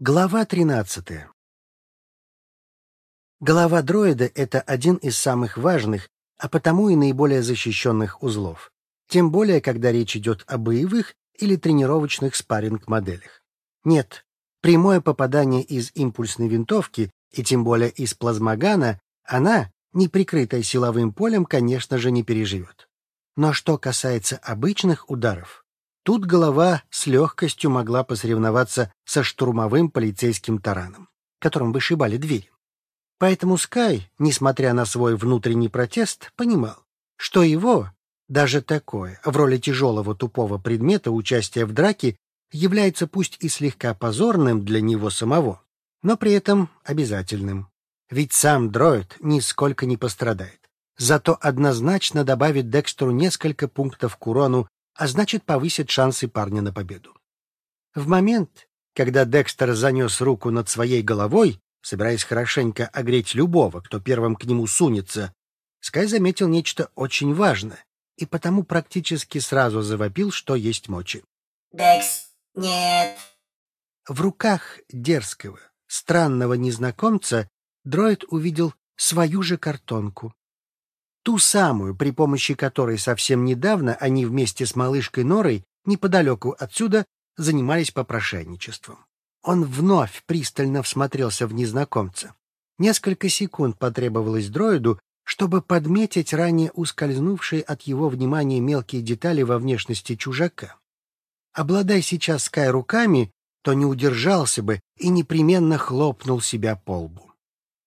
Глава 13. Голова дроида — это один из самых важных, а потому и наиболее защищенных узлов. Тем более, когда речь идет о боевых или тренировочных спарринг-моделях. Нет, прямое попадание из импульсной винтовки, и тем более из плазмогана, она, не прикрытая силовым полем, конечно же, не переживет. Но что касается обычных ударов, Тут голова с легкостью могла посоревноваться со штурмовым полицейским тараном, которым вышибали двери. Поэтому Скай, несмотря на свой внутренний протест, понимал, что его, даже такое, в роли тяжелого тупого предмета участия в драке является пусть и слегка позорным для него самого, но при этом обязательным. Ведь сам дроид нисколько не пострадает. Зато однозначно добавит Декстеру несколько пунктов к урону а значит, повысит шансы парня на победу. В момент, когда Декстер занес руку над своей головой, собираясь хорошенько огреть любого, кто первым к нему сунется, Скай заметил нечто очень важное и потому практически сразу завопил, что есть мочи. «Декс, нет!» В руках дерзкого, странного незнакомца дроид увидел свою же картонку, Ту самую, при помощи которой совсем недавно они вместе с малышкой Норой неподалеку отсюда занимались попрошайничеством. Он вновь пристально всмотрелся в незнакомца. Несколько секунд потребовалось дроиду, чтобы подметить ранее ускользнувшие от его внимания мелкие детали во внешности чужака. Обладая сейчас Скай руками, то не удержался бы и непременно хлопнул себя по лбу.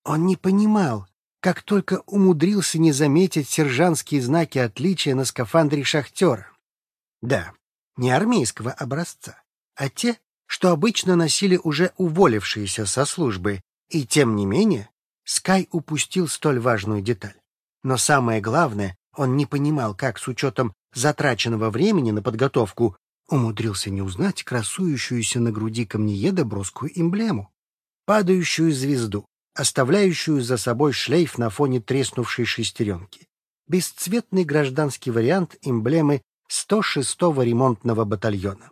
Он не понимал, как только умудрился не заметить сержантские знаки отличия на скафандре шахтера. Да, не армейского образца, а те, что обычно носили уже уволившиеся со службы, и тем не менее Скай упустил столь важную деталь. Но самое главное, он не понимал, как с учетом затраченного времени на подготовку умудрился не узнать красующуюся на груди камнееда броскую эмблему, падающую звезду, оставляющую за собой шлейф на фоне треснувшей шестеренки. Бесцветный гражданский вариант эмблемы 106-го ремонтного батальона.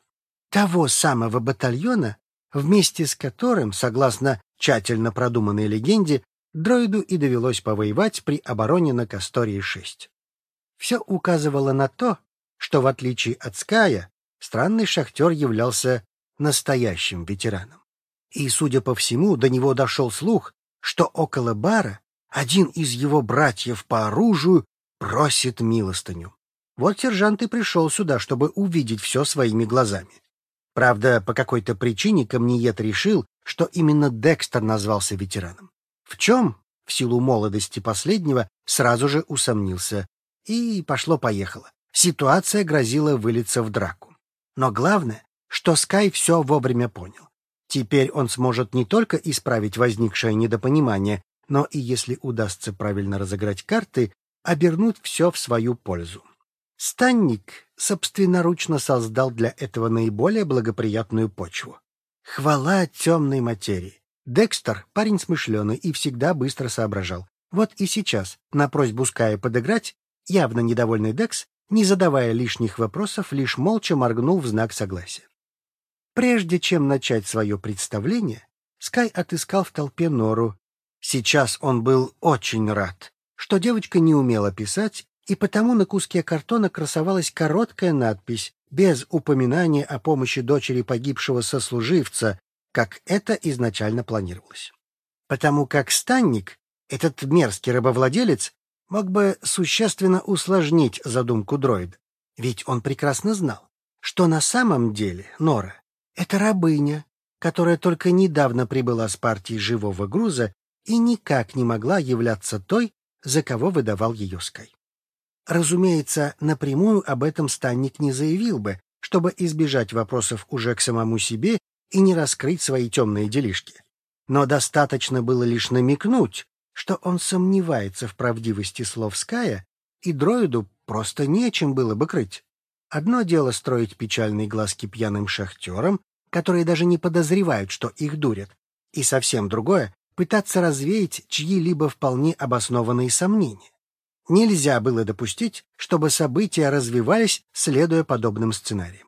Того самого батальона, вместе с которым, согласно тщательно продуманной легенде, дроиду и довелось повоевать при обороне на Кастории-6. Все указывало на то, что, в отличие от Ская, странный шахтер являлся настоящим ветераном. И, судя по всему, до него дошел слух, что около бара один из его братьев по оружию просит милостыню. Вот сержант и пришел сюда, чтобы увидеть все своими глазами. Правда, по какой-то причине Камниет решил, что именно Декстер назвался ветераном. В чем, в силу молодости последнего, сразу же усомнился. И пошло-поехало. Ситуация грозила вылиться в драку. Но главное, что Скай все вовремя понял. Теперь он сможет не только исправить возникшее недопонимание, но и, если удастся правильно разыграть карты, обернуть все в свою пользу. Станник собственноручно создал для этого наиболее благоприятную почву. Хвала темной материи. Декстер — парень смышленый и всегда быстро соображал. Вот и сейчас, на просьбу Ская подыграть, явно недовольный Декс, не задавая лишних вопросов, лишь молча моргнул в знак согласия. Прежде чем начать свое представление, Скай отыскал в толпе Нору. Сейчас он был очень рад, что девочка не умела писать, и потому на куске картона красовалась короткая надпись без упоминания о помощи дочери погибшего сослуживца, как это изначально планировалось. Потому как станник, этот мерзкий рабовладелец, мог бы существенно усложнить задумку дроида, ведь он прекрасно знал, что на самом деле Нора это рабыня, которая только недавно прибыла с партии живого груза и никак не могла являться той, за кого выдавал ее Скай. Разумеется, напрямую об этом Станник не заявил бы, чтобы избежать вопросов уже к самому себе и не раскрыть свои темные делишки. Но достаточно было лишь намекнуть, что он сомневается в правдивости слов Ская, и дроиду просто нечем было бы крыть. Одно дело строить печальные глазки пьяным шахтерам, которые даже не подозревают, что их дурят, и совсем другое — пытаться развеять чьи-либо вполне обоснованные сомнения. Нельзя было допустить, чтобы события развивались, следуя подобным сценариям.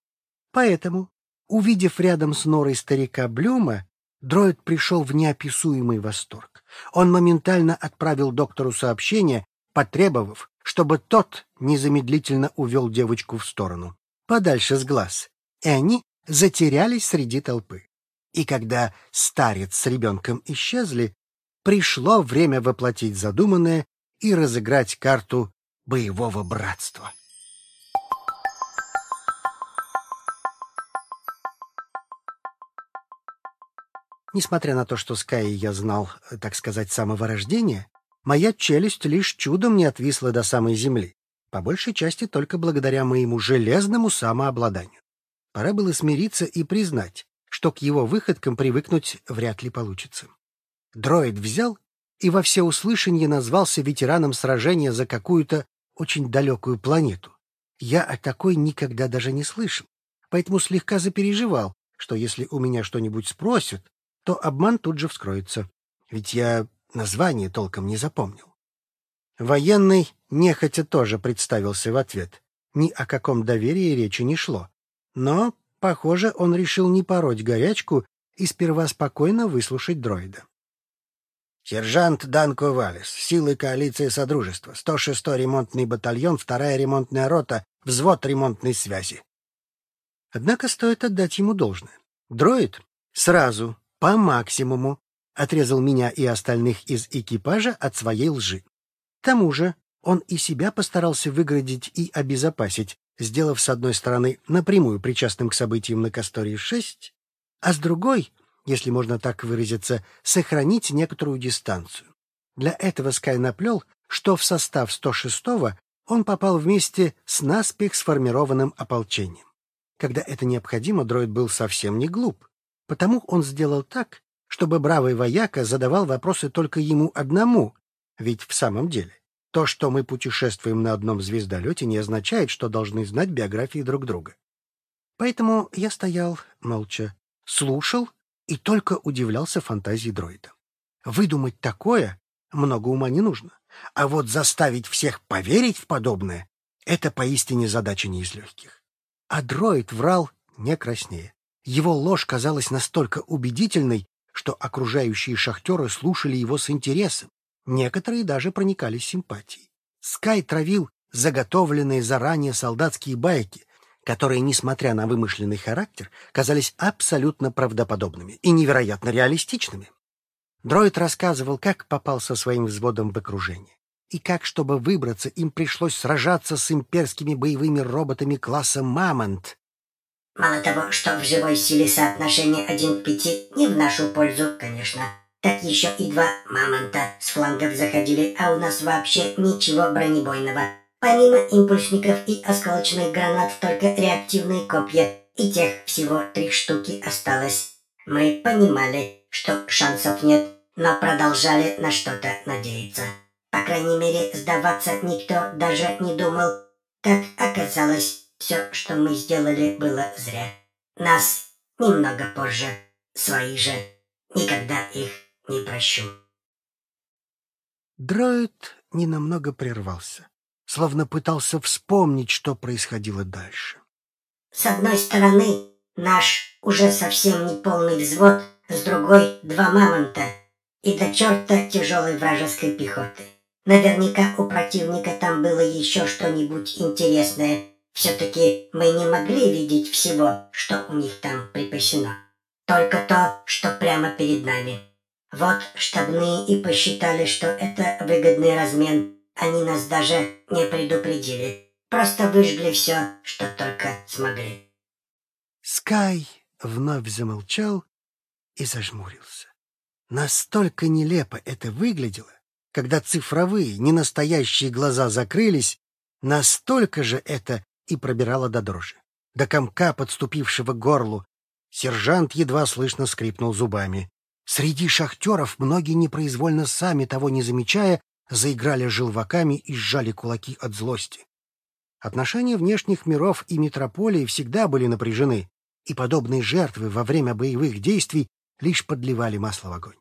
Поэтому, увидев рядом с норой старика Блюма, Дроид пришел в неописуемый восторг. Он моментально отправил доктору сообщение, потребовав, чтобы тот незамедлительно увел девочку в сторону, подальше с глаз, и они затерялись среди толпы. И когда старец с ребенком исчезли, пришло время воплотить задуманное и разыграть карту боевого братства. Несмотря на то, что Скай я знал, так сказать, с самого рождения, моя челюсть лишь чудом не отвисла до самой земли, по большей части только благодаря моему железному самообладанию. Пора было смириться и признать, что к его выходкам привыкнуть вряд ли получится. Дроид взял и во всеуслышание назвался ветераном сражения за какую-то очень далекую планету. Я о такой никогда даже не слышал, поэтому слегка запереживал, что если у меня что-нибудь спросят, то обман тут же вскроется, ведь я название толком не запомнил. Военный нехотя тоже представился в ответ. Ни о каком доверии речи не шло. Но, похоже, он решил не пороть горячку и сперва спокойно выслушать дроида. Сержант Данко Валес, силы коалиции Содружества, 106-й ремонтный батальон, вторая ремонтная рота, взвод ремонтной связи. Однако стоит отдать ему должное. Дроид сразу по максимуму отрезал меня и остальных из экипажа от своей лжи. К тому же он и себя постарался выградить и обезопасить, сделав с одной стороны напрямую причастным к событиям на Кастории-6, а с другой, если можно так выразиться, сохранить некоторую дистанцию. Для этого Скай наплел, что в состав 106-го он попал вместе с наспех сформированным ополчением. Когда это необходимо, дроид был совсем не глуп. Потому он сделал так, чтобы бравый вояка задавал вопросы только ему одному, ведь в самом деле то, что мы путешествуем на одном звездолете, не означает, что должны знать биографии друг друга. Поэтому я стоял молча, слушал и только удивлялся фантазии дроида. Выдумать такое много ума не нужно, а вот заставить всех поверить в подобное — это поистине задача не из легких. А дроид врал не краснее. Его ложь казалась настолько убедительной, что окружающие шахтеры слушали его с интересом. Некоторые даже проникались симпатией. Скай травил заготовленные заранее солдатские байки, которые, несмотря на вымышленный характер, казались абсолютно правдоподобными и невероятно реалистичными. Дроид рассказывал, как попал со своим взводом в окружение, и как, чтобы выбраться, им пришлось сражаться с имперскими боевыми роботами класса «Мамонт», Мало того, что в живой силе соотношение 1 к 5 не в нашу пользу, конечно, так еще и два мамонта с флангов заходили, а у нас вообще ничего бронебойного. Помимо импульсников и осколочных гранат только реактивные копья, и тех всего три штуки осталось. Мы понимали, что шансов нет, но продолжали на что-то надеяться. По крайней мере, сдаваться никто даже не думал. Как оказалось, все, что мы сделали, было зря. Нас немного позже. Свои же. Никогда их не прощу. Дроид ненамного прервался, словно пытался вспомнить, что происходило дальше. С одной стороны, наш уже совсем не полный взвод, с другой — два мамонта и до черта тяжелой вражеской пехоты. Наверняка у противника там было еще что-нибудь интересное, все-таки мы не могли видеть всего, что у них там припасено. Только то, что прямо перед нами. Вот штабные и посчитали, что это выгодный размен. Они нас даже не предупредили. Просто выжгли все, что только смогли. Скай вновь замолчал и зажмурился. Настолько нелепо это выглядело, когда цифровые, ненастоящие глаза закрылись, настолько же это и пробирала до дрожи, до комка, подступившего к горлу. Сержант едва слышно скрипнул зубами. Среди шахтеров многие непроизвольно сами, того не замечая, заиграли желваками и сжали кулаки от злости. Отношения внешних миров и метрополии всегда были напряжены, и подобные жертвы во время боевых действий лишь подливали масло в огонь.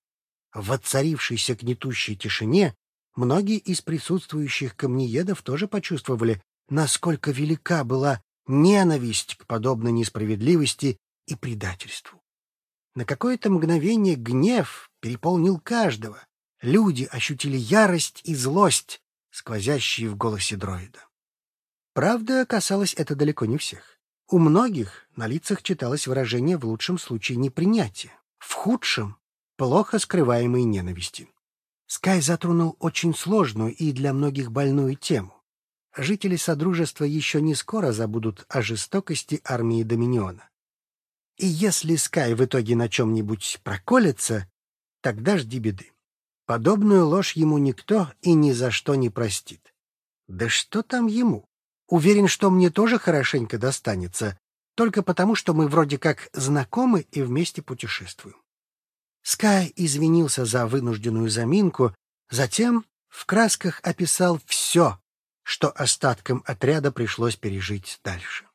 В воцарившейся гнетущей тишине многие из присутствующих камнеедов тоже почувствовали, насколько велика была ненависть к подобной несправедливости и предательству. На какое-то мгновение гнев переполнил каждого. Люди ощутили ярость и злость, сквозящие в голосе дроида. Правда, касалось это далеко не всех. У многих на лицах читалось выражение в лучшем случае непринятия, в худшем — плохо скрываемой ненависти. Скай затронул очень сложную и для многих больную тему. Жители Содружества еще не скоро забудут о жестокости армии Доминиона. И если Скай в итоге на чем-нибудь проколется, тогда жди беды. Подобную ложь ему никто и ни за что не простит. Да что там ему? Уверен, что мне тоже хорошенько достанется, только потому, что мы вроде как знакомы и вместе путешествуем. Скай извинился за вынужденную заминку, затем в красках описал все, что остаткам отряда пришлось пережить дальше.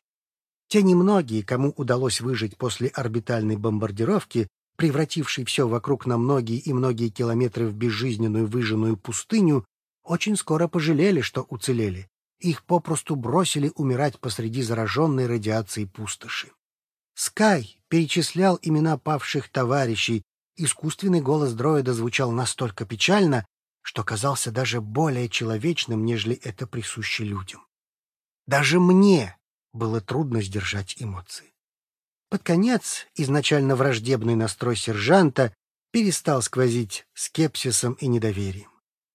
Те немногие, кому удалось выжить после орбитальной бомбардировки, превратившей все вокруг на многие и многие километры в безжизненную выжженную пустыню, очень скоро пожалели, что уцелели. Их попросту бросили умирать посреди зараженной радиацией пустоши. Скай перечислял имена павших товарищей, Искусственный голос дроида звучал настолько печально, что казался даже более человечным, нежели это присуще людям. Даже мне было трудно сдержать эмоции. Под конец изначально враждебный настрой сержанта перестал сквозить скепсисом и недоверием.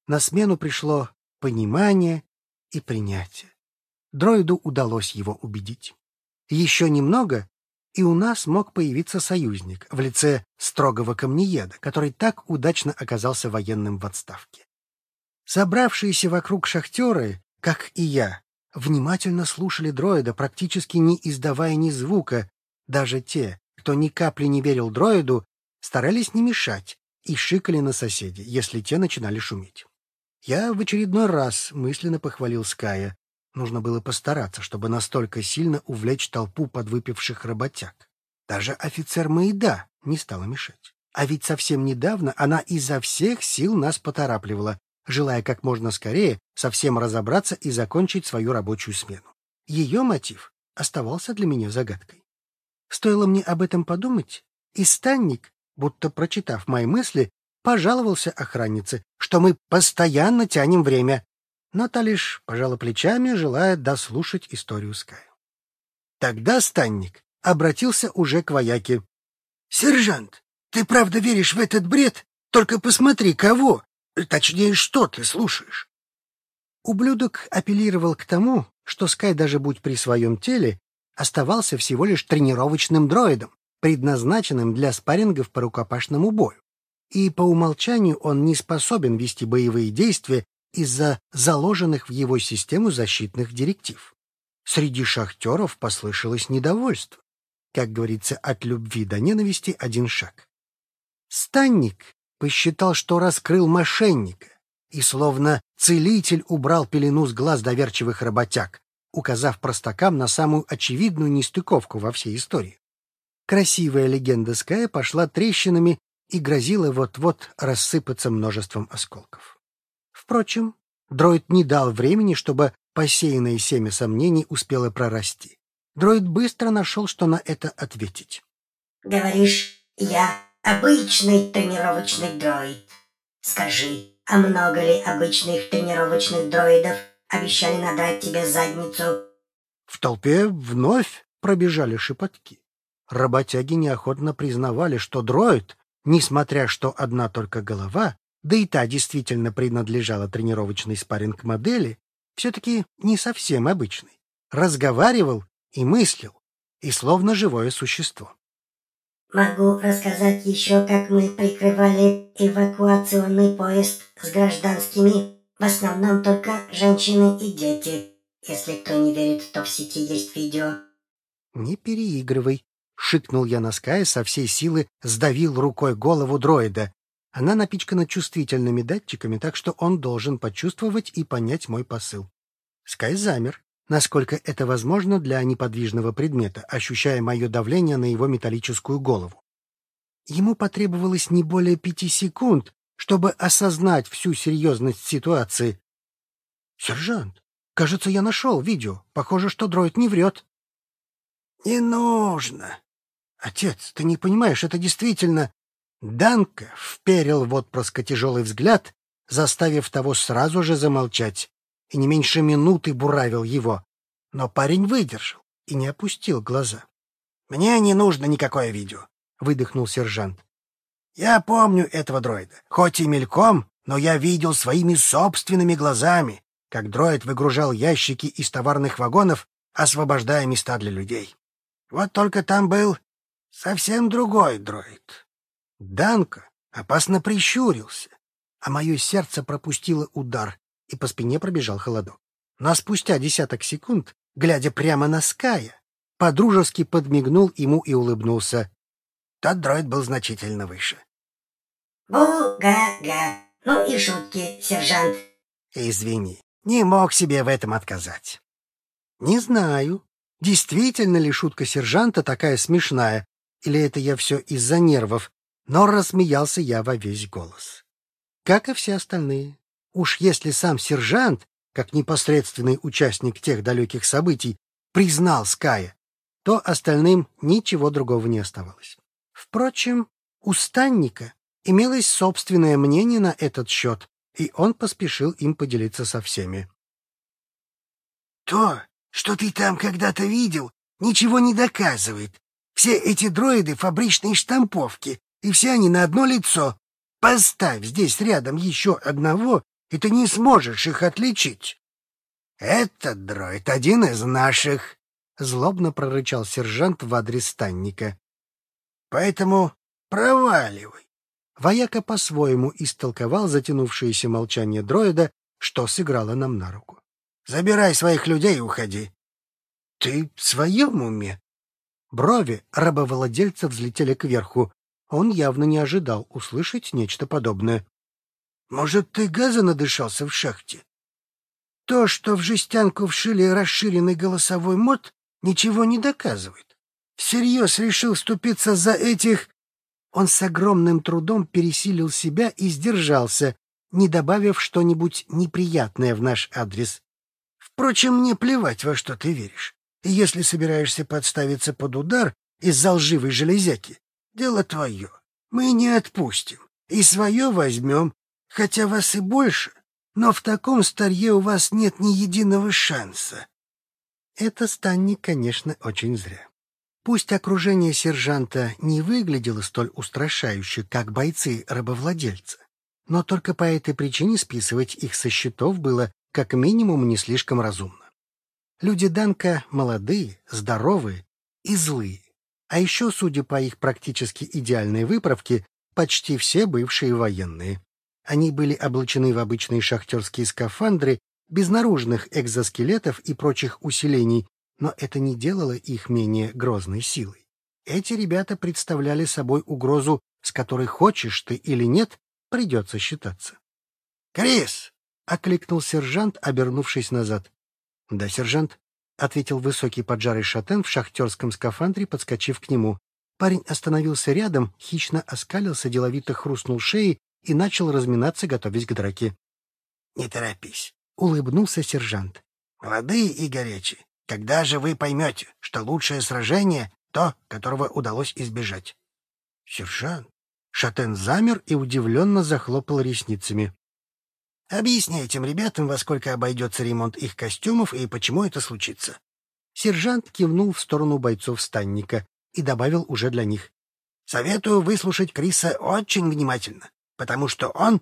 На смену пришло понимание и принятие. Дроиду удалось его убедить. Еще немного, и у нас мог появиться союзник в лице строгого камнееда, который так удачно оказался военным в отставке. Собравшиеся вокруг шахтеры, как и я, внимательно слушали дроида, практически не издавая ни звука. Даже те, кто ни капли не верил дроиду, старались не мешать и шикали на соседей, если те начинали шуметь. Я в очередной раз мысленно похвалил Ская, Нужно было постараться, чтобы настолько сильно увлечь толпу подвыпивших работяг. Даже офицер Маида не стала мешать. А ведь совсем недавно она изо всех сил нас поторапливала, желая как можно скорее совсем разобраться и закончить свою рабочую смену. Ее мотив оставался для меня загадкой. Стоило мне об этом подумать, и станник, будто прочитав мои мысли, пожаловался охраннице, что мы постоянно тянем время, но та лишь пожала плечами, желая дослушать историю Ская. Тогда станник обратился уже к вояке. — Сержант, ты правда веришь в этот бред? Только посмотри, кого, точнее, что ты слушаешь. Ублюдок апеллировал к тому, что Скай, даже будь при своем теле, оставался всего лишь тренировочным дроидом, предназначенным для спаррингов по рукопашному бою. И по умолчанию он не способен вести боевые действия из-за заложенных в его систему защитных директив. Среди шахтеров послышалось недовольство. Как говорится, от любви до ненависти один шаг. Станник посчитал, что раскрыл мошенника, и словно целитель убрал пелену с глаз доверчивых работяг, указав простакам на самую очевидную нестыковку во всей истории. Красивая легенда Ская пошла трещинами и грозила вот-вот рассыпаться множеством осколков. Впрочем, дроид не дал времени, чтобы посеянное семя сомнений успело прорасти. Дроид быстро нашел, что на это ответить. «Говоришь, я обычный тренировочный дроид. Скажи, а много ли обычных тренировочных дроидов обещали надрать тебе задницу?» В толпе вновь пробежали шепотки. Работяги неохотно признавали, что дроид, несмотря что одна только голова, да и та действительно принадлежала тренировочной спарринг-модели, все-таки не совсем обычный. Разговаривал и мыслил, и словно живое существо. Могу рассказать еще, как мы прикрывали эвакуационный поезд с гражданскими, в основном только женщины и дети. Если кто не верит, то в сети есть видео. Не переигрывай, шикнул я на Скай со всей силы сдавил рукой голову дроида, она напичкана чувствительными датчиками, так что он должен почувствовать и понять мой посыл. Скай замер, насколько это возможно для неподвижного предмета, ощущая мое давление на его металлическую голову. Ему потребовалось не более пяти секунд, чтобы осознать всю серьезность ситуации. «Сержант, кажется, я нашел видео. Похоже, что дроид не врет». «Не нужно. Отец, ты не понимаешь, это действительно... Данка вперил в отпрыска тяжелый взгляд, заставив того сразу же замолчать, и не меньше минуты буравил его. Но парень выдержал и не опустил глаза. «Мне не нужно никакое видео», — выдохнул сержант. «Я помню этого дроида, хоть и мельком, но я видел своими собственными глазами, как дроид выгружал ящики из товарных вагонов, освобождая места для людей. Вот только там был совсем другой дроид. Данка опасно прищурился, а мое сердце пропустило удар, и по спине пробежал холодок. Но спустя десяток секунд, глядя прямо на Ская, подружески подмигнул ему и улыбнулся. Тот дроид был значительно выше. «Бу-га-га! Ну и шутки, сержант!» «Извини, не мог себе в этом отказать». «Не знаю, действительно ли шутка сержанта такая смешная, или это я все из-за нервов, но рассмеялся я во весь голос. Как и все остальные. Уж если сам сержант, как непосредственный участник тех далеких событий, признал Ская, то остальным ничего другого не оставалось. Впрочем, у Станника имелось собственное мнение на этот счет, и он поспешил им поделиться со всеми. «То, что ты там когда-то видел, ничего не доказывает. Все эти дроиды — фабричные штамповки, и все они на одно лицо. Поставь здесь рядом еще одного, и ты не сможешь их отличить». «Этот дроид один из наших», — злобно прорычал сержант в адрес станника. «Поэтому проваливай». Вояка по-своему истолковал затянувшееся молчание дроида, что сыграло нам на руку. «Забирай своих людей и уходи». «Ты в своем уме?» Брови рабовладельца взлетели кверху. Он явно не ожидал услышать нечто подобное. «Может, ты газа надышался в шахте? То, что в жестянку вшили расширенный голосовой мод, ничего не доказывает. Всерьез решил ступиться за этих...» Он с огромным трудом пересилил себя и сдержался, не добавив что-нибудь неприятное в наш адрес. «Впрочем, мне плевать, во что ты веришь. И если собираешься подставиться под удар из-за лживой железяки, дело твое. Мы не отпустим. И свое возьмем, хотя вас и больше, но в таком старье у вас нет ни единого шанса. Это станет, конечно, очень зря. Пусть окружение сержанта не выглядело столь устрашающе, как бойцы-рабовладельца, но только по этой причине списывать их со счетов было как минимум не слишком разумно. Люди Данка молодые, здоровые и злые. А еще, судя по их практически идеальной выправке, почти все бывшие военные. Они были облачены в обычные шахтерские скафандры, без наружных экзоскелетов и прочих усилений, но это не делало их менее грозной силой. Эти ребята представляли собой угрозу, с которой хочешь ты или нет, придется считаться. «Крис!» — окликнул сержант, обернувшись назад. — Да, сержант, — ответил высокий поджарый шатен в шахтерском скафандре, подскочив к нему. Парень остановился рядом, хищно оскалился, деловито хрустнул шеей и начал разминаться, готовясь к драке. — Не торопись, — улыбнулся сержант. — Молодые и горячие, когда же вы поймете, что лучшее сражение — то, которого удалось избежать? — Сержант? Шатен замер и удивленно захлопал ресницами. Объясни этим ребятам, во сколько обойдется ремонт их костюмов и почему это случится. Сержант кивнул в сторону бойцов станника и добавил уже для них. Советую выслушать Криса очень внимательно, потому что он...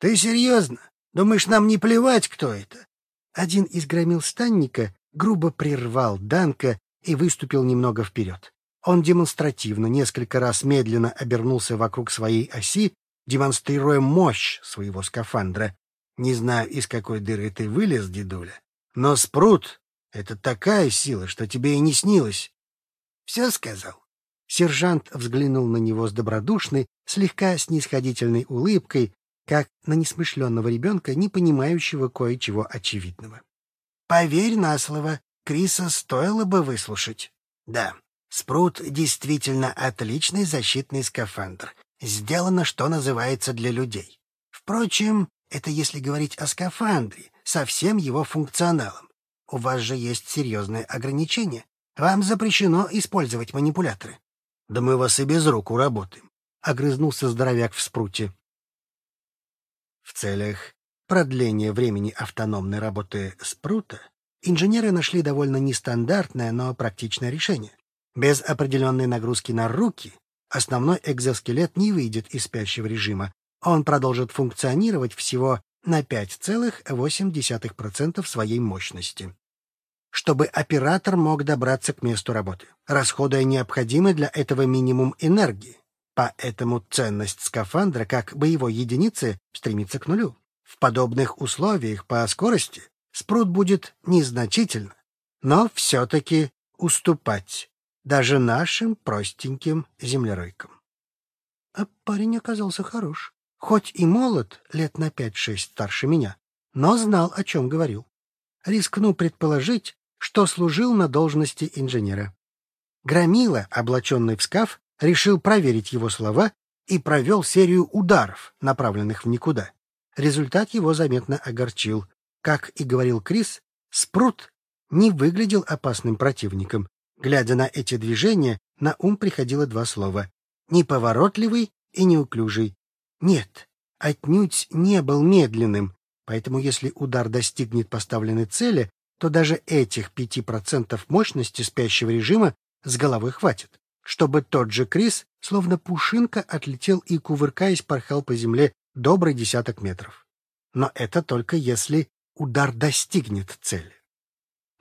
Ты серьезно? Думаешь, нам не плевать, кто это? Один из громил станника грубо прервал Данка и выступил немного вперед. Он демонстративно несколько раз медленно обернулся вокруг своей оси, демонстрируя мощь своего скафандра, не знаю, из какой дыры ты вылез, дедуля, но спрут — это такая сила, что тебе и не снилось. Все сказал. Сержант взглянул на него с добродушной, слегка снисходительной улыбкой, как на несмышленного ребенка, не понимающего кое-чего очевидного. Поверь на слово, Криса стоило бы выслушать. Да, Спрут действительно отличный защитный скафандр. Сделано, что называется, для людей. Впрочем, это если говорить о скафандре, со всем его функционалом. У вас же есть серьезные ограничения. Вам запрещено использовать манипуляторы. Да мы вас и без рук уработаем, — огрызнулся здоровяк в спруте. В целях продления времени автономной работы спрута инженеры нашли довольно нестандартное, но практичное решение. Без определенной нагрузки на руки основной экзоскелет не выйдет из спящего режима. Он продолжит функционировать всего на 5,8% своей мощности. Чтобы оператор мог добраться к месту работы, расходуя необходимый для этого минимум энергии. Поэтому ценность скафандра как боевой единицы стремится к нулю. В подобных условиях по скорости спрут будет незначительно, но все-таки уступать даже нашим простеньким землеройкам. А парень оказался хорош. Хоть и молод, лет на пять-шесть старше меня, но знал, о чем говорил. Рискну предположить, что служил на должности инженера. Громила, облаченный в скаф, решил проверить его слова и провел серию ударов, направленных в никуда. Результат его заметно огорчил. Как и говорил Крис, Спрут не выглядел опасным противником. Глядя на эти движения, на ум приходило два слова — неповоротливый и неуклюжий. Нет, отнюдь не был медленным, поэтому если удар достигнет поставленной цели, то даже этих пяти процентов мощности спящего режима с головой хватит, чтобы тот же Крис, словно пушинка, отлетел и, кувыркаясь, порхал по земле добрый десяток метров. Но это только если удар достигнет цели.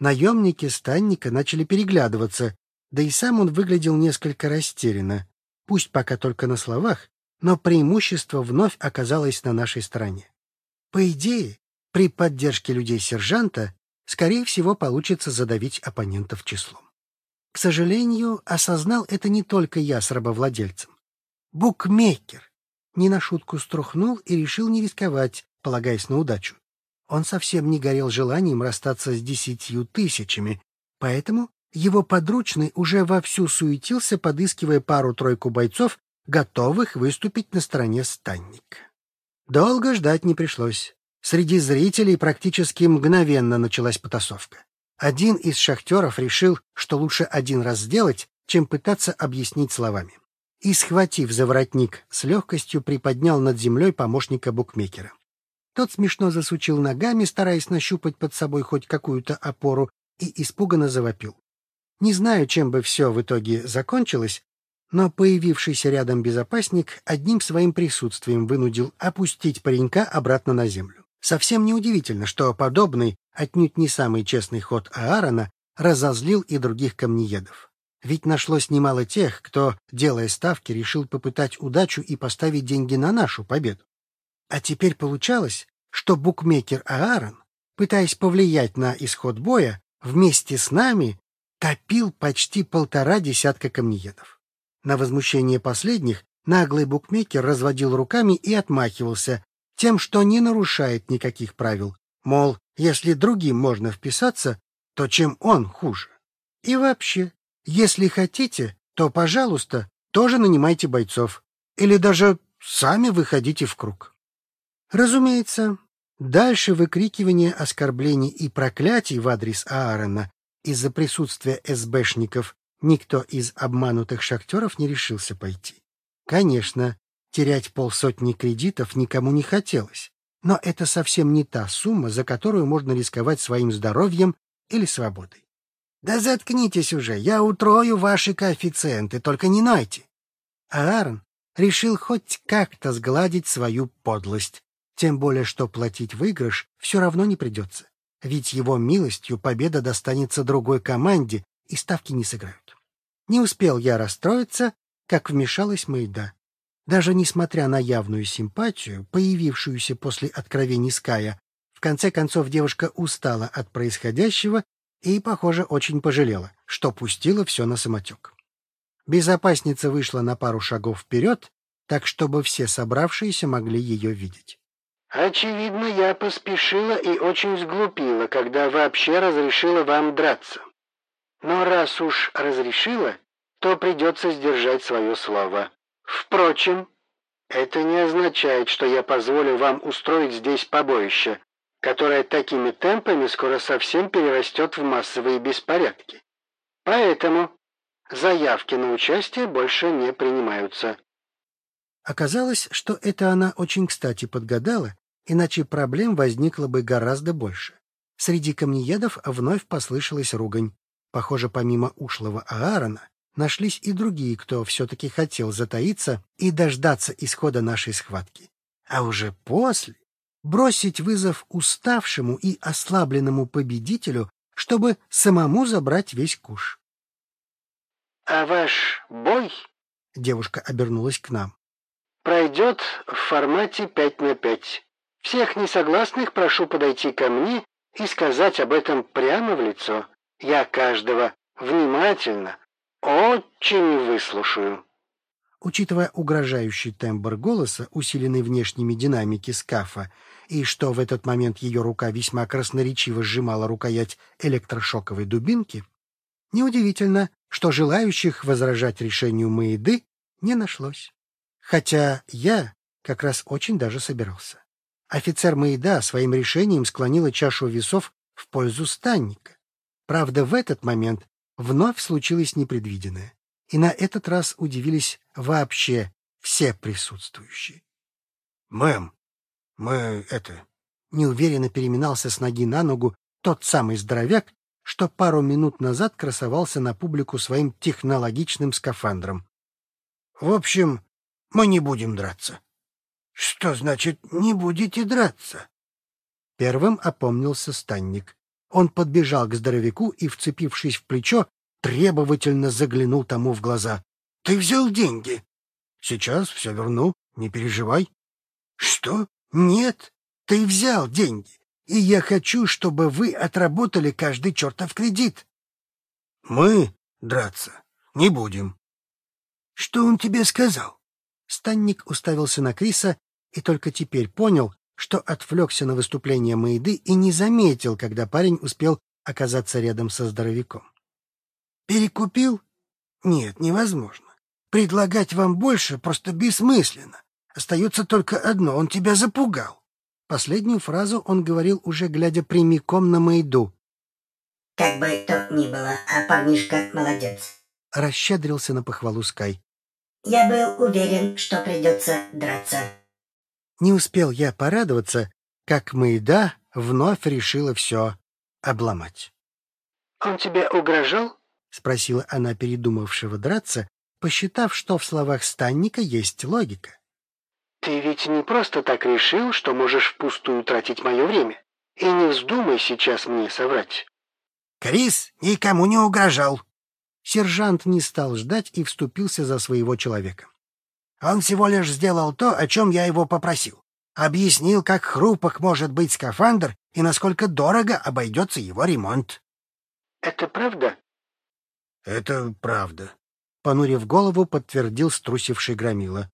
Наемники станника начали переглядываться, да и сам он выглядел несколько растерянно, пусть пока только на словах, но преимущество вновь оказалось на нашей стороне. По идее, при поддержке людей сержанта, скорее всего, получится задавить оппонентов числом. К сожалению, осознал это не только я с рабовладельцем. Букмекер не на шутку струхнул и решил не рисковать, полагаясь на удачу. Он совсем не горел желанием расстаться с десятью тысячами, поэтому его подручный уже вовсю суетился, подыскивая пару-тройку бойцов, готовых выступить на стороне станника. Долго ждать не пришлось. Среди зрителей практически мгновенно началась потасовка. Один из шахтеров решил, что лучше один раз сделать, чем пытаться объяснить словами. И, схватив за воротник, с легкостью приподнял над землей помощника букмекера. Тот смешно засучил ногами, стараясь нащупать под собой хоть какую-то опору, и испуганно завопил. Не знаю, чем бы все в итоге закончилось, но появившийся рядом безопасник одним своим присутствием вынудил опустить паренька обратно на землю. Совсем неудивительно, что подобный, отнюдь не самый честный ход Аарона, разозлил и других камнеедов. Ведь нашлось немало тех, кто, делая ставки, решил попытать удачу и поставить деньги на нашу победу. А теперь получалось, что букмекер Аарон, пытаясь повлиять на исход боя, вместе с нами топил почти полтора десятка камнеедов. На возмущение последних наглый букмекер разводил руками и отмахивался тем, что не нарушает никаких правил. Мол, если другим можно вписаться, то чем он хуже? И вообще, если хотите, то, пожалуйста, тоже нанимайте бойцов. Или даже сами выходите в круг. Разумеется, дальше выкрикивание оскорблений и проклятий в адрес Аарона из-за присутствия СБшников никто из обманутых шахтеров не решился пойти. Конечно, терять полсотни кредитов никому не хотелось, но это совсем не та сумма, за которую можно рисковать своим здоровьем или свободой. Да заткнитесь уже, я утрою ваши коэффициенты, только не нойте. Аарон решил хоть как-то сгладить свою подлость. Тем более, что платить выигрыш все равно не придется. Ведь его милостью победа достанется другой команде, и ставки не сыграют. Не успел я расстроиться, как вмешалась Мэйда. Даже несмотря на явную симпатию, появившуюся после откровений Ская, в конце концов девушка устала от происходящего и, похоже, очень пожалела, что пустила все на самотек. Безопасница вышла на пару шагов вперед, так чтобы все собравшиеся могли ее видеть. Очевидно, я поспешила и очень сглупила, когда вообще разрешила вам драться. Но раз уж разрешила, то придется сдержать свое слово. Впрочем, это не означает, что я позволю вам устроить здесь побоище, которое такими темпами скоро совсем перерастет в массовые беспорядки. Поэтому Заявки на участие больше не принимаются. Оказалось, что это она очень кстати подгадала, иначе проблем возникло бы гораздо больше. Среди камнеедов вновь послышалась ругань. Похоже, помимо ушлого Аарона, нашлись и другие, кто все-таки хотел затаиться и дождаться исхода нашей схватки. А уже после бросить вызов уставшему и ослабленному победителю, чтобы самому забрать весь куш. — А ваш бой, — девушка обернулась к нам, — пройдет в формате пять на пять. Всех несогласных прошу подойти ко мне и сказать об этом прямо в лицо. Я каждого внимательно, очень выслушаю. Учитывая угрожающий тембр голоса, усиленный внешними динамики скафа, и что в этот момент ее рука весьма красноречиво сжимала рукоять электрошоковой дубинки, неудивительно, что желающих возражать решению Маиды не нашлось. Хотя я как раз очень даже собирался. Офицер Маида своим решением склонила чашу весов в пользу станника. Правда, в этот момент вновь случилось непредвиденное, и на этот раз удивились вообще все присутствующие. — Мэм, мы это... Неуверенно переминался с ноги на ногу тот самый здоровяк, что пару минут назад красовался на публику своим технологичным скафандром. — В общем, мы не будем драться. Что значит «не будете драться»? Первым опомнился станник. Он подбежал к здоровяку и, вцепившись в плечо, требовательно заглянул тому в глаза. — Ты взял деньги? — Сейчас все верну, не переживай. — Что? Нет, ты взял деньги, и я хочу, чтобы вы отработали каждый чертов кредит. — Мы драться не будем. — Что он тебе сказал? Станник уставился на Криса и только теперь понял, что отвлекся на выступление Маиды и не заметил, когда парень успел оказаться рядом со здоровяком. «Перекупил? Нет, невозможно. Предлагать вам больше просто бессмысленно. Остается только одно — он тебя запугал». Последнюю фразу он говорил, уже глядя прямиком на Маиду. «Как бы то ни было, а парнишка молодец», — расщедрился на похвалу Скай. «Я был уверен, что придется драться». Не успел я порадоваться, как Маида вновь решила все обломать. — Он тебе угрожал? — спросила она передумавшего драться, посчитав, что в словах станника есть логика. — Ты ведь не просто так решил, что можешь впустую тратить мое время. И не вздумай сейчас мне соврать. — Крис никому не угрожал. Сержант не стал ждать и вступился за своего человека. Он всего лишь сделал то, о чем я его попросил. Объяснил, как хрупок может быть скафандр и насколько дорого обойдется его ремонт. — Это правда? — Это правда, — понурив голову, подтвердил струсивший Громила.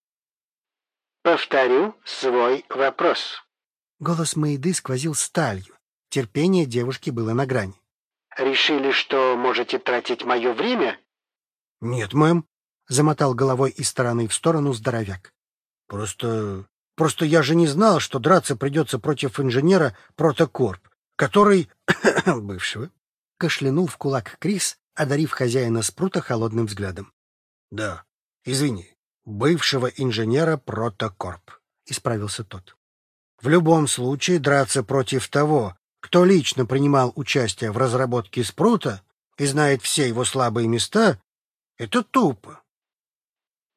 — Повторю свой вопрос. Голос Маиды сквозил сталью. Терпение девушки было на грани. — Решили, что можете тратить мое время? — Нет, мэм, — замотал головой из стороны в сторону здоровяк. — Просто... просто я же не знал, что драться придется против инженера Протокорп, который... бывшего. Кашлянул в кулак Крис, одарив хозяина спрута холодным взглядом. — Да, извини, бывшего инженера Протокорп, — исправился тот. — В любом случае драться против того, кто лично принимал участие в разработке спрута и знает все его слабые места, это тупо.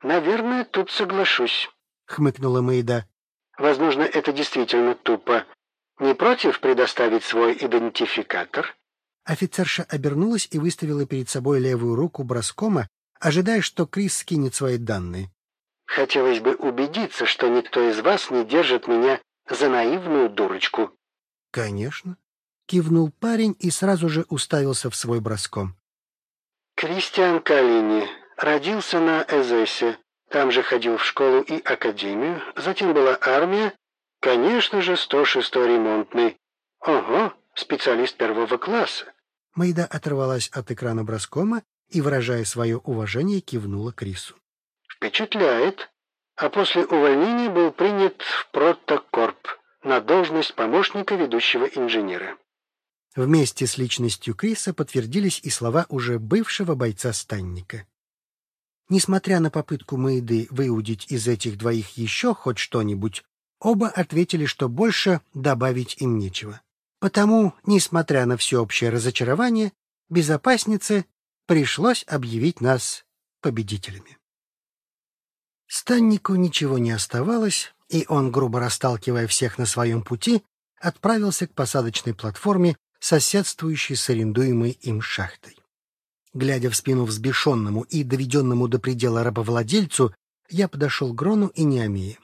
«Наверное, тут соглашусь», — хмыкнула Маида. «Возможно, это действительно тупо. Не против предоставить свой идентификатор?» Офицерша обернулась и выставила перед собой левую руку броскома, ожидая, что Крис скинет свои данные. «Хотелось бы убедиться, что никто из вас не держит меня за наивную дурочку». «Конечно», — кивнул парень и сразу же уставился в свой броском. «Кристиан Калини, Родился на Эзесе, там же ходил в школу и академию, затем была армия, конечно же, 106-й ремонтный. Ого, специалист первого класса. Майда оторвалась от экрана броскома и, выражая свое уважение, кивнула Крису. Впечатляет. А после увольнения был принят в Протокорп на должность помощника ведущего инженера. Вместе с личностью Криса подтвердились и слова уже бывшего бойца-станника. Несмотря на попытку Маиды выудить из этих двоих еще хоть что-нибудь, оба ответили, что больше добавить им нечего. Потому, несмотря на всеобщее разочарование, безопаснице пришлось объявить нас победителями. Станнику ничего не оставалось, и он, грубо расталкивая всех на своем пути, отправился к посадочной платформе, соседствующей с арендуемой им шахтой. Глядя в спину взбешенному и доведенному до предела рабовладельцу, я подошел к Грону и Неомии.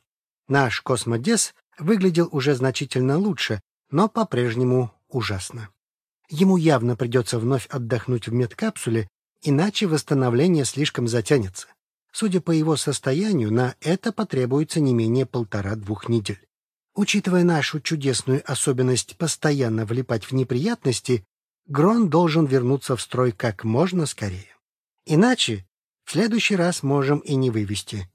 Наш космодес выглядел уже значительно лучше, но по-прежнему ужасно. Ему явно придется вновь отдохнуть в медкапсуле, иначе восстановление слишком затянется. Судя по его состоянию, на это потребуется не менее полтора-двух недель. Учитывая нашу чудесную особенность постоянно влипать в неприятности, Грон должен вернуться в строй как можно скорее. Иначе в следующий раз можем и не вывести.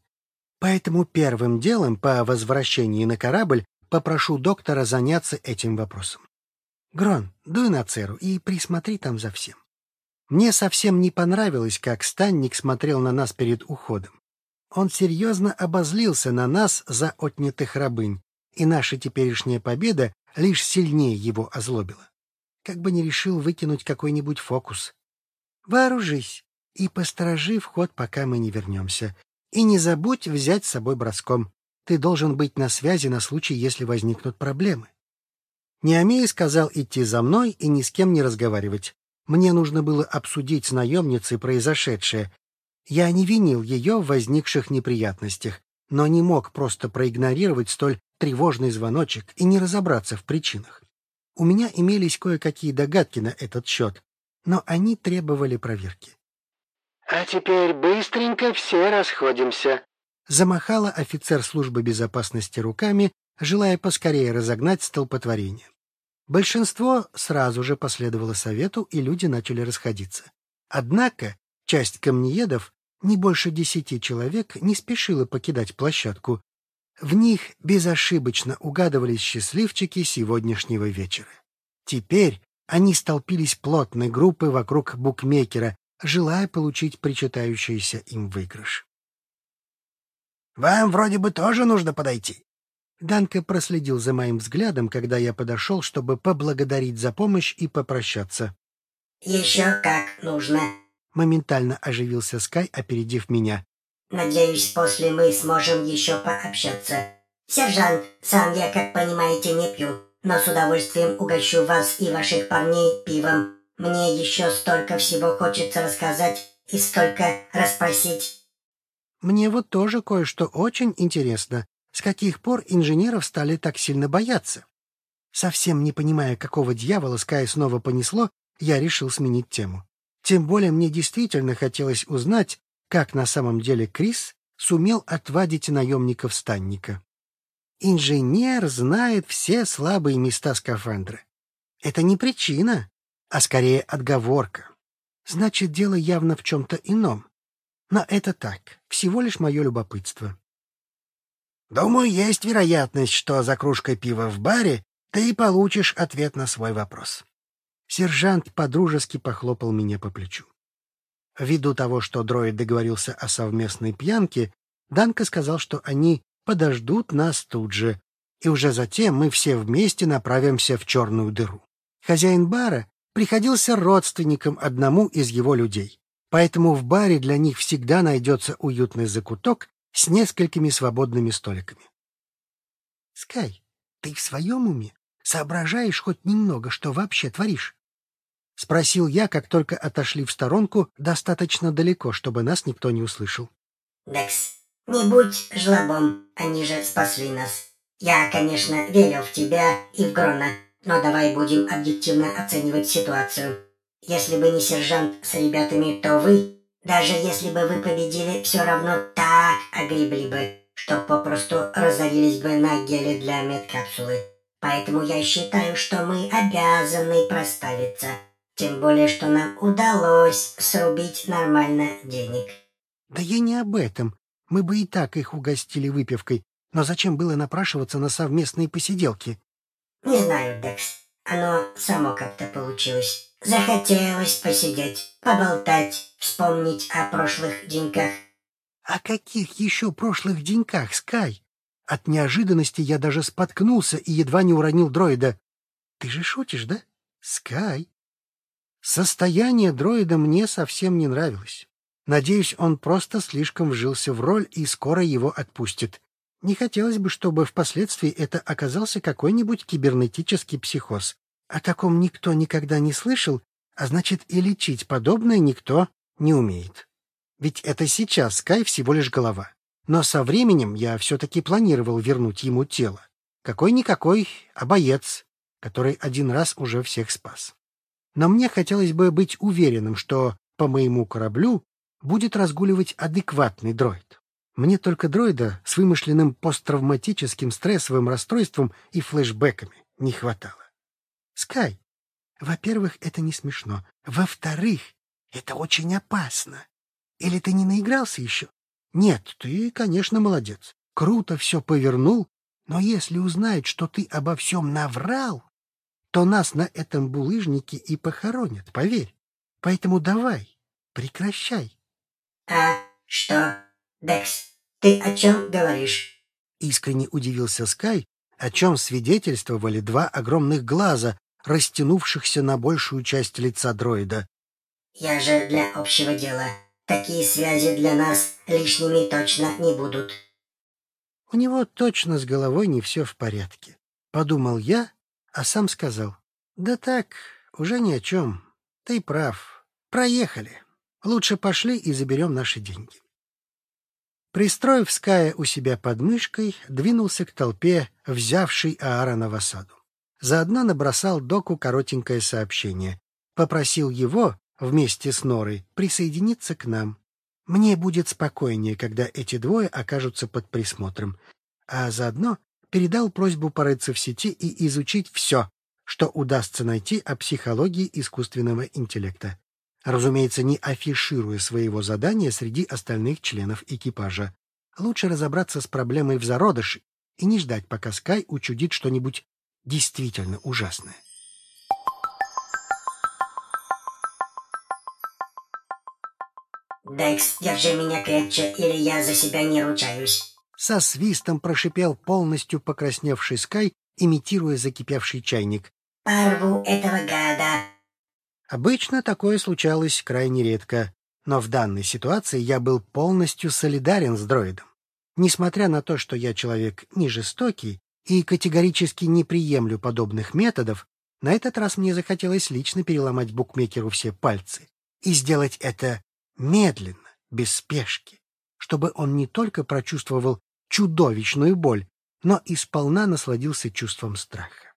Поэтому первым делом по возвращении на корабль попрошу доктора заняться этим вопросом. Грон, дуй на Церу и присмотри там за всем. Мне совсем не понравилось, как Станник смотрел на нас перед уходом. Он серьезно обозлился на нас за отнятых рабынь, и наша теперешняя победа лишь сильнее его озлобила. Как бы не решил выкинуть какой-нибудь фокус. Вооружись и посторожи вход, пока мы не вернемся. И не забудь взять с собой броском. Ты должен быть на связи на случай, если возникнут проблемы. Неомей сказал идти за мной и ни с кем не разговаривать. Мне нужно было обсудить с наемницей произошедшее. Я не винил ее в возникших неприятностях, но не мог просто проигнорировать столь тревожный звоночек и не разобраться в причинах. У меня имелись кое-какие догадки на этот счет, но они требовали проверки. «А теперь быстренько все расходимся», — замахала офицер службы безопасности руками, желая поскорее разогнать столпотворение. Большинство сразу же последовало совету, и люди начали расходиться. Однако часть камнеедов, не больше десяти человек, не спешила покидать площадку. В них безошибочно угадывались счастливчики сегодняшнего вечера. Теперь они столпились плотной группой вокруг букмекера, желая получить причитающийся им выигрыш. «Вам вроде бы тоже нужно подойти», Данка проследил за моим взглядом, когда я подошел, чтобы поблагодарить за помощь и попрощаться. «Еще как нужно», — моментально оживился Скай, опередив меня. «Надеюсь, после мы сможем еще пообщаться. Сержант, сам я, как понимаете, не пью, но с удовольствием угощу вас и ваших парней пивом. Мне еще столько всего хочется рассказать и столько расспросить». «Мне вот тоже кое-что очень интересно», с каких пор инженеров стали так сильно бояться? Совсем не понимая, какого дьявола Скай снова понесло, я решил сменить тему. Тем более мне действительно хотелось узнать, как на самом деле Крис сумел отвадить наемников станника. Инженер знает все слабые места скафандра. Это не причина, а скорее отговорка. Значит, дело явно в чем-то ином. Но это так, всего лишь мое любопытство. Думаю, есть вероятность, что за кружкой пива в баре ты получишь ответ на свой вопрос. Сержант подружески похлопал меня по плечу. Ввиду того, что дроид договорился о совместной пьянке, Данка сказал, что они подождут нас тут же, и уже затем мы все вместе направимся в черную дыру. Хозяин бара приходился родственником одному из его людей, поэтому в баре для них всегда найдется уютный закуток, с несколькими свободными столиками. — Скай, ты в своем уме? Соображаешь хоть немного, что вообще творишь? — спросил я, как только отошли в сторонку достаточно далеко, чтобы нас никто не услышал. — Декс, не будь жлобом, они же спасли нас. Я, конечно, верил в тебя и в Грона, но давай будем объективно оценивать ситуацию. Если бы не сержант с ребятами, то вы даже если бы вы победили, все равно так огребли бы, что попросту разорились бы на геле для медкапсулы. Поэтому я считаю, что мы обязаны проставиться. Тем более, что нам удалось срубить нормально денег. Да я не об этом. Мы бы и так их угостили выпивкой. Но зачем было напрашиваться на совместные посиделки? Не знаю, Декс. Оно само как-то получилось. Захотелось посидеть, поболтать, вспомнить о прошлых деньках. О каких еще прошлых деньках, Скай? От неожиданности я даже споткнулся и едва не уронил дроида. Ты же шутишь, да? Скай. Состояние дроида мне совсем не нравилось. Надеюсь, он просто слишком вжился в роль и скоро его отпустит. Не хотелось бы, чтобы впоследствии это оказался какой-нибудь кибернетический психоз. О таком никто никогда не слышал, а значит и лечить подобное никто не умеет. Ведь это сейчас Скай всего лишь голова. Но со временем я все-таки планировал вернуть ему тело. Какой-никакой обоец, который один раз уже всех спас. Но мне хотелось бы быть уверенным, что по моему кораблю будет разгуливать адекватный дроид. Мне только дроида с вымышленным посттравматическим стрессовым расстройством и флешбэками не хватало. Скай, во-первых, это не смешно. Во-вторых, это очень опасно. Или ты не наигрался еще? Нет, ты, конечно, молодец. Круто все повернул, но если узнают, что ты обо всем наврал, то нас на этом булыжнике и похоронят, поверь. Поэтому давай, прекращай. — А что, Декс, ты о чем говоришь? Искренне удивился Скай, о чем свидетельствовали два огромных глаза, растянувшихся на большую часть лица дроида. Я же для общего дела. Такие связи для нас лишними точно не будут. У него точно с головой не все в порядке. Подумал я а сам сказал, «Да так, уже ни о чем. Ты прав. Проехали. Лучше пошли и заберем наши деньги». Пристроив Ская у себя под мышкой, двинулся к толпе, взявшей Аарона в осаду. Заодно набросал доку коротенькое сообщение. Попросил его, вместе с Норой, присоединиться к нам. Мне будет спокойнее, когда эти двое окажутся под присмотром. А заодно передал просьбу порыться в сети и изучить все, что удастся найти о психологии искусственного интеллекта. Разумеется, не афишируя своего задания среди остальных членов экипажа. Лучше разобраться с проблемой в зародыше и не ждать, пока Скай учудит что-нибудь действительно ужасное. Декс, держи меня крепче, или я за себя не ручаюсь со свистом прошипел полностью покрасневший Скай, имитируя закипевший чайник. «Порву этого гада!» Обычно такое случалось крайне редко, но в данной ситуации я был полностью солидарен с дроидом. Несмотря на то, что я человек не жестокий и категорически не приемлю подобных методов, на этот раз мне захотелось лично переломать букмекеру все пальцы и сделать это медленно, без спешки, чтобы он не только прочувствовал чудовищную боль, но и сполна насладился чувством страха.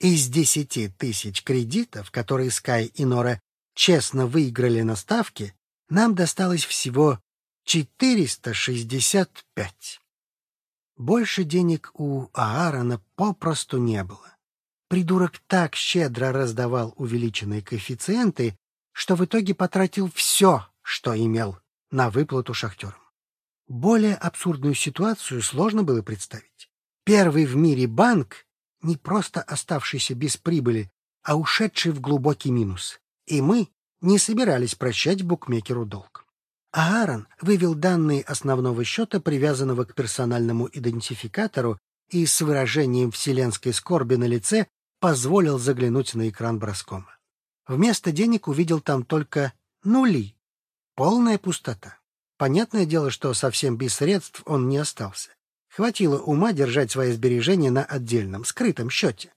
Из десяти тысяч кредитов, которые Скай и Нора честно выиграли на ставке, нам досталось всего 465. Больше денег у Аарона попросту не было. Придурок так щедро раздавал увеличенные коэффициенты, что в итоге потратил все, что имел, на выплату шахтерам. Более абсурдную ситуацию сложно было представить. Первый в мире банк, не просто оставшийся без прибыли, а ушедший в глубокий минус. И мы не собирались прощать букмекеру долг. Аарон вывел данные основного счета, привязанного к персональному идентификатору, и с выражением вселенской скорби на лице позволил заглянуть на экран броскома. Вместо денег увидел там только нули. Полная пустота. Понятное дело, что совсем без средств он не остался. Хватило ума держать свои сбережения на отдельном, скрытом счете.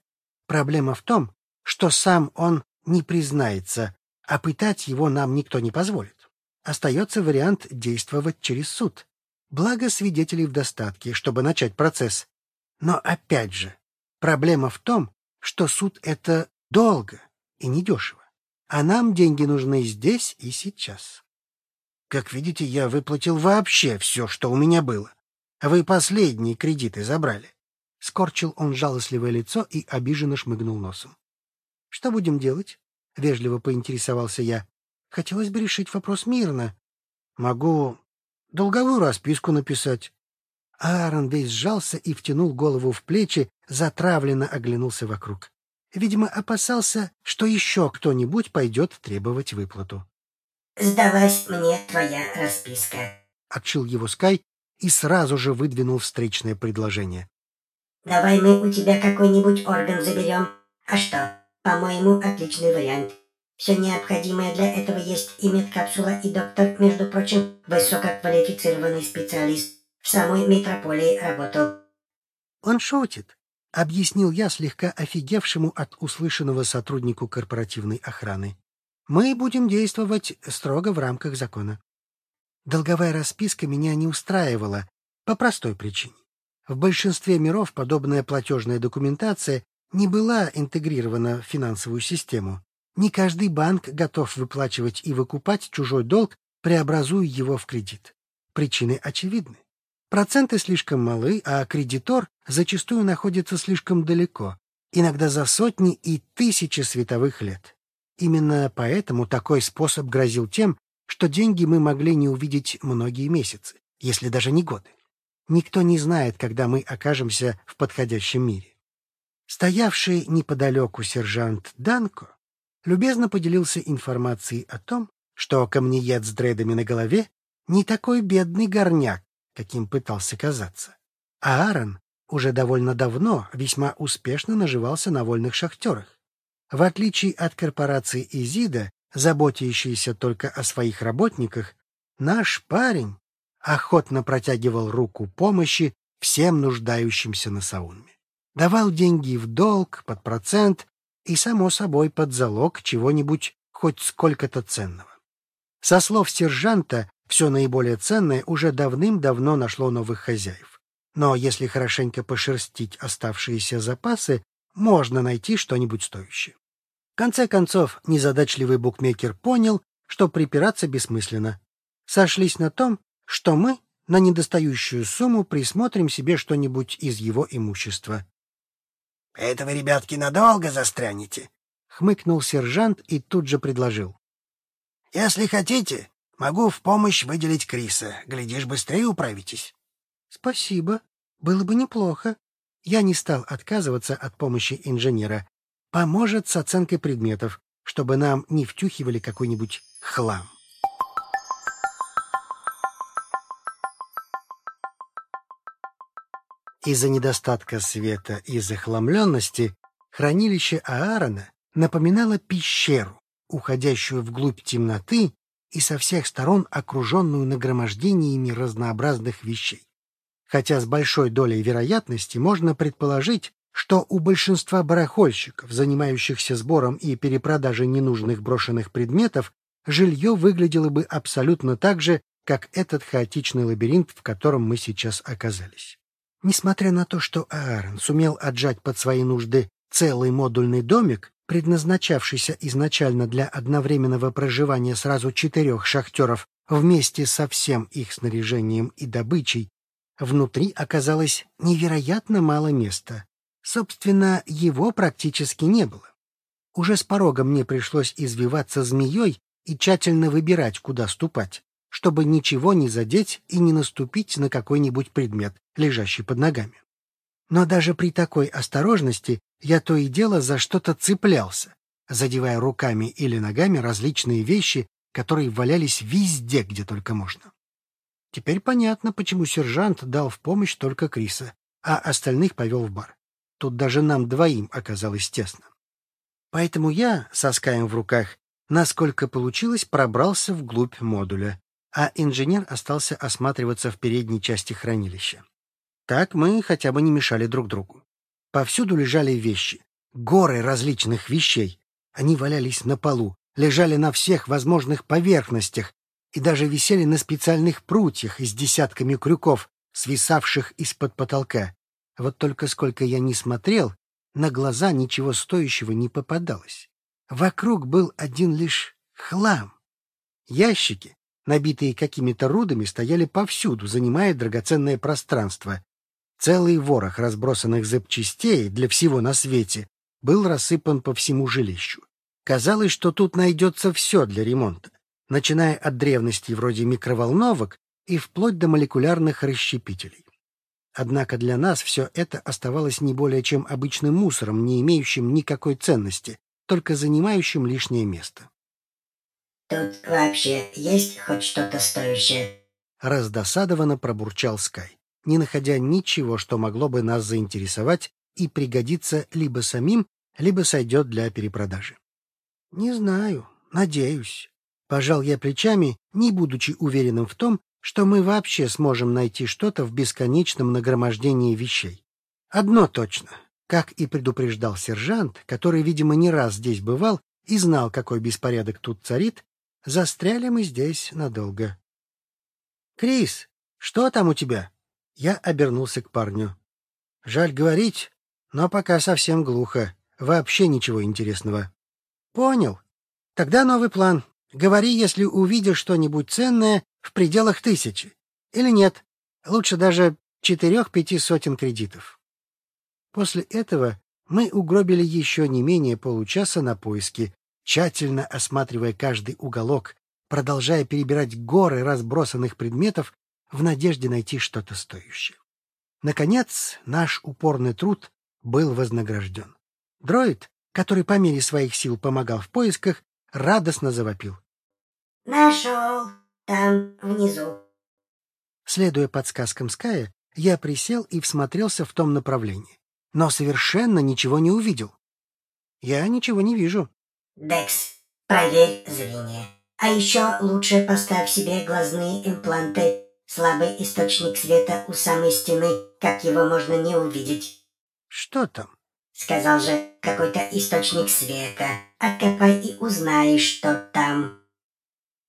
Проблема в том, что сам он не признается, а пытать его нам никто не позволит. Остается вариант действовать через суд. Благо свидетелей в достатке, чтобы начать процесс. Но опять же, проблема в том, что суд — это долго и недешево. А нам деньги нужны здесь и сейчас. Как видите, я выплатил вообще все, что у меня было. А вы последние кредиты забрали. Скорчил он жалостливое лицо и обиженно шмыгнул носом. — Что будем делать? — вежливо поинтересовался я. — Хотелось бы решить вопрос мирно. — Могу долговую расписку написать. Аарон весь сжался и втянул голову в плечи, затравленно оглянулся вокруг. — Видимо, опасался, что еще кто-нибудь пойдет требовать выплату. «Сдалась мне твоя расписка», — отшил его Скай и сразу же выдвинул встречное предложение. «Давай мы у тебя какой-нибудь орган заберем. А что, по-моему, отличный вариант. Все необходимое для этого есть и медкапсула, и доктор, между прочим, высококвалифицированный специалист. В самой метрополии работал». «Он шутит», — объяснил я слегка офигевшему от услышанного сотруднику корпоративной охраны. «Мы будем действовать строго в рамках закона». Долговая расписка меня не устраивала по простой причине. В большинстве миров подобная платежная документация не была интегрирована в финансовую систему. Не каждый банк готов выплачивать и выкупать чужой долг, преобразуя его в кредит. Причины очевидны. Проценты слишком малы, а кредитор зачастую находится слишком далеко, иногда за сотни и тысячи световых лет. Именно поэтому такой способ грозил тем, что деньги мы могли не увидеть многие месяцы, если даже не годы. Никто не знает, когда мы окажемся в подходящем мире. Стоявший неподалеку сержант Данко любезно поделился информацией о том, что камнеед с дредами на голове не такой бедный горняк, каким пытался казаться. А Аарон уже довольно давно весьма успешно наживался на вольных шахтерах. В отличие от корпорации Изида, заботящейся только о своих работниках, наш парень охотно протягивал руку помощи всем нуждающимся на Саунме давал деньги в долг, под процент и, само собой, под залог чего-нибудь хоть сколько-то ценного. Со слов сержанта, все наиболее ценное уже давным-давно нашло новых хозяев. Но если хорошенько пошерстить оставшиеся запасы, можно найти что-нибудь стоящее. В конце концов, незадачливый букмекер понял, что припираться бессмысленно. Сошлись на том, что мы на недостающую сумму присмотрим себе что-нибудь из его имущества. Это вы, ребятки, надолго застрянете? — хмыкнул сержант и тут же предложил. — Если хотите, могу в помощь выделить Криса. Глядишь, быстрее управитесь. — Спасибо. Было бы неплохо. Я не стал отказываться от помощи инженера. Поможет с оценкой предметов, чтобы нам не втюхивали какой-нибудь хлам. Из-за недостатка света и захламленности хранилище Аарона напоминало пещеру, уходящую вглубь темноты и со всех сторон окруженную нагромождениями разнообразных вещей. Хотя с большой долей вероятности можно предположить, что у большинства барахольщиков, занимающихся сбором и перепродажей ненужных брошенных предметов, жилье выглядело бы абсолютно так же, как этот хаотичный лабиринт, в котором мы сейчас оказались. Несмотря на то, что Аарон сумел отжать под свои нужды целый модульный домик, предназначавшийся изначально для одновременного проживания сразу четырех шахтеров вместе со всем их снаряжением и добычей, внутри оказалось невероятно мало места. Собственно, его практически не было. Уже с порога мне пришлось извиваться змеей и тщательно выбирать, куда ступать чтобы ничего не задеть и не наступить на какой-нибудь предмет, лежащий под ногами. Но даже при такой осторожности я то и дело за что-то цеплялся, задевая руками или ногами различные вещи, которые валялись везде, где только можно. Теперь понятно, почему сержант дал в помощь только Криса, а остальных повел в бар. Тут даже нам двоим оказалось тесно. Поэтому я, со Скаем в руках, насколько получилось, пробрался вглубь модуля, а инженер остался осматриваться в передней части хранилища. Так мы хотя бы не мешали друг другу. Повсюду лежали вещи, горы различных вещей. Они валялись на полу, лежали на всех возможных поверхностях и даже висели на специальных прутьях с десятками крюков, свисавших из-под потолка. Вот только сколько я не смотрел, на глаза ничего стоящего не попадалось. Вокруг был один лишь хлам. Ящики, набитые какими-то рудами, стояли повсюду, занимая драгоценное пространство. Целый ворох разбросанных запчастей для всего на свете был рассыпан по всему жилищу. Казалось, что тут найдется все для ремонта, начиная от древности вроде микроволновок и вплоть до молекулярных расщепителей. Однако для нас все это оставалось не более чем обычным мусором, не имеющим никакой ценности, только занимающим лишнее место. «Тут вообще есть хоть что-то стоящее?» Раздосадованно пробурчал Скай, не находя ничего, что могло бы нас заинтересовать и пригодиться либо самим, либо сойдет для перепродажи. «Не знаю, надеюсь». Пожал я плечами, не будучи уверенным в том, что мы вообще сможем найти что-то в бесконечном нагромождении вещей. Одно точно. Как и предупреждал сержант, который, видимо, не раз здесь бывал и знал, какой беспорядок тут царит, застряли мы здесь надолго. «Крис, что там у тебя?» Я обернулся к парню. «Жаль говорить, но пока совсем глухо. Вообще ничего интересного». «Понял. Тогда новый план. Говори, если увидишь что-нибудь ценное в пределах тысячи. Или нет, лучше даже четырех-пяти сотен кредитов. После этого мы угробили еще не менее получаса на поиски, тщательно осматривая каждый уголок, продолжая перебирать горы разбросанных предметов в надежде найти что-то стоящее. Наконец, наш упорный труд был вознагражден. Дроид, который по мере своих сил помогал в поисках, радостно завопил. «Нашел!» Там, внизу. Следуя подсказкам Ская, я присел и всмотрелся в том направлении, но совершенно ничего не увидел. Я ничего не вижу. Декс, проверь зрение. А еще лучше поставь себе глазные импланты. Слабый источник света у самой стены, как его можно не увидеть. Что там? Сказал же, какой-то источник света. Откопай и узнаешь, что там.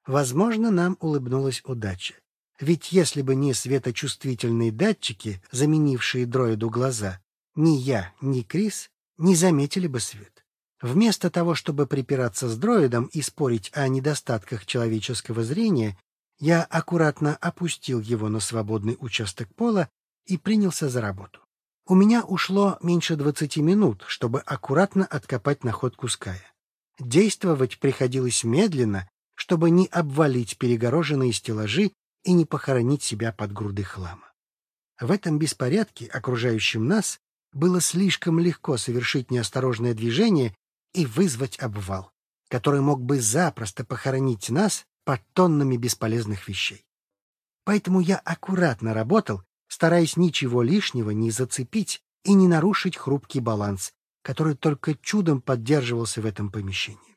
Возможно, нам улыбнулась удача. Ведь если бы не светочувствительные датчики, заменившие дроиду глаза, ни я, ни Крис не заметили бы свет. Вместо того, чтобы припираться с дроидом и спорить о недостатках человеческого зрения, я аккуратно опустил его на свободный участок пола и принялся за работу. У меня ушло меньше двадцати минут, чтобы аккуратно откопать находку Ская. Действовать приходилось медленно чтобы не обвалить перегороженные стеллажи и не похоронить себя под груды хлама. В этом беспорядке, окружающем нас, было слишком легко совершить неосторожное движение и вызвать обвал, который мог бы запросто похоронить нас под тоннами бесполезных вещей. Поэтому я аккуратно работал, стараясь ничего лишнего не зацепить и не нарушить хрупкий баланс, который только чудом поддерживался в этом помещении.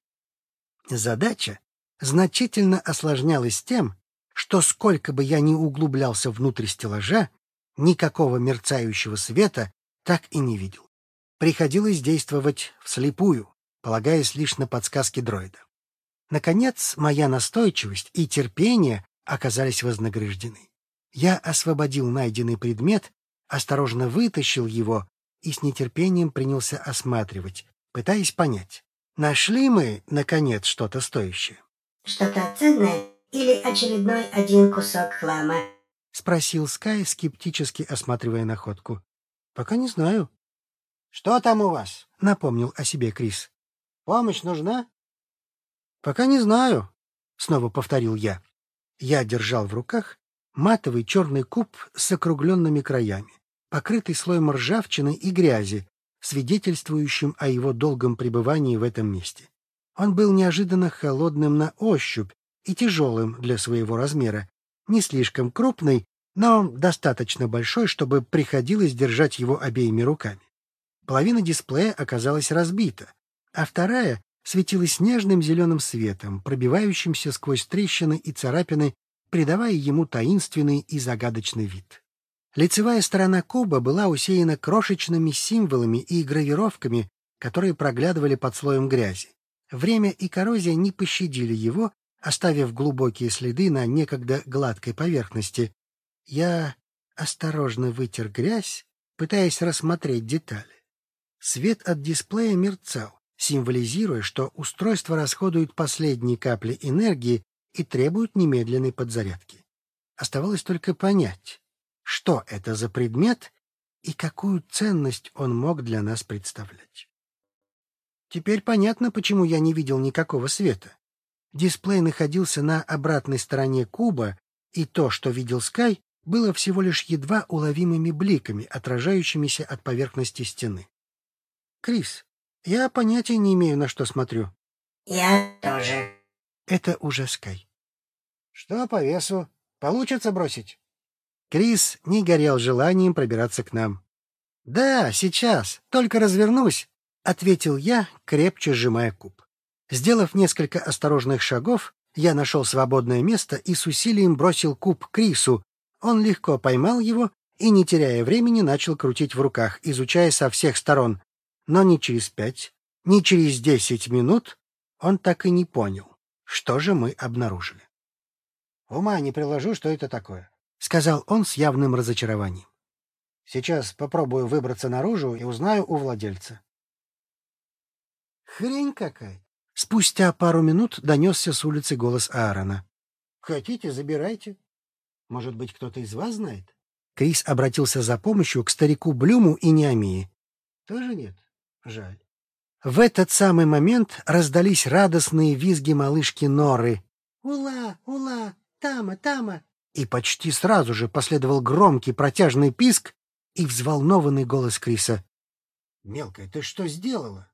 Задача значительно осложнялось тем, что сколько бы я ни углублялся внутрь стеллажа, никакого мерцающего света так и не видел. Приходилось действовать вслепую, полагаясь лишь на подсказки дроида. Наконец, моя настойчивость и терпение оказались вознаграждены. Я освободил найденный предмет, осторожно вытащил его и с нетерпением принялся осматривать, пытаясь понять, нашли мы, наконец, что-то стоящее. Что-то ценное или очередной один кусок хлама? — спросил Скай, скептически осматривая находку. — Пока не знаю. — Что там у вас? — напомнил о себе Крис. — Помощь нужна? — Пока не знаю, — снова повторил я. Я держал в руках матовый черный куб с округленными краями, покрытый слоем ржавчины и грязи, свидетельствующим о его долгом пребывании в этом месте. Он был неожиданно холодным на ощупь и тяжелым для своего размера, не слишком крупный, но достаточно большой, чтобы приходилось держать его обеими руками. Половина дисплея оказалась разбита, а вторая светилась нежным зеленым светом, пробивающимся сквозь трещины и царапины, придавая ему таинственный и загадочный вид. Лицевая сторона куба была усеяна крошечными символами и гравировками, которые проглядывали под слоем грязи. Время и коррозия не пощадили его, оставив глубокие следы на некогда гладкой поверхности. Я осторожно вытер грязь, пытаясь рассмотреть детали. Свет от дисплея мерцал, символизируя, что устройство расходует последние капли энергии и требует немедленной подзарядки. Оставалось только понять, что это за предмет и какую ценность он мог для нас представлять. Теперь понятно, почему я не видел никакого света. Дисплей находился на обратной стороне куба, и то, что видел Скай, было всего лишь едва уловимыми бликами, отражающимися от поверхности стены. «Крис, я понятия не имею, на что смотрю». «Я тоже». Это уже Скай. «Что по весу? Получится бросить?» Крис не горел желанием пробираться к нам. «Да, сейчас, только развернусь», — ответил я, крепче сжимая куб. Сделав несколько осторожных шагов, я нашел свободное место и с усилием бросил куб Крису. Он легко поймал его и, не теряя времени, начал крутить в руках, изучая со всех сторон. Но ни через пять, ни через десять минут он так и не понял, что же мы обнаружили. «Ума не приложу, что это такое», — сказал он с явным разочарованием. «Сейчас попробую выбраться наружу и узнаю у владельца». «Хрень какая!» Спустя пару минут донесся с улицы голос Аарона. «Хотите, забирайте. Может быть, кто-то из вас знает?» Крис обратился за помощью к старику Блюму и Неомии. «Тоже нет? Жаль». В этот самый момент раздались радостные визги малышки Норы. «Ула! Ула! Тама! Тама!» И почти сразу же последовал громкий протяжный писк и взволнованный голос Криса. «Мелкая, ты что сделала?»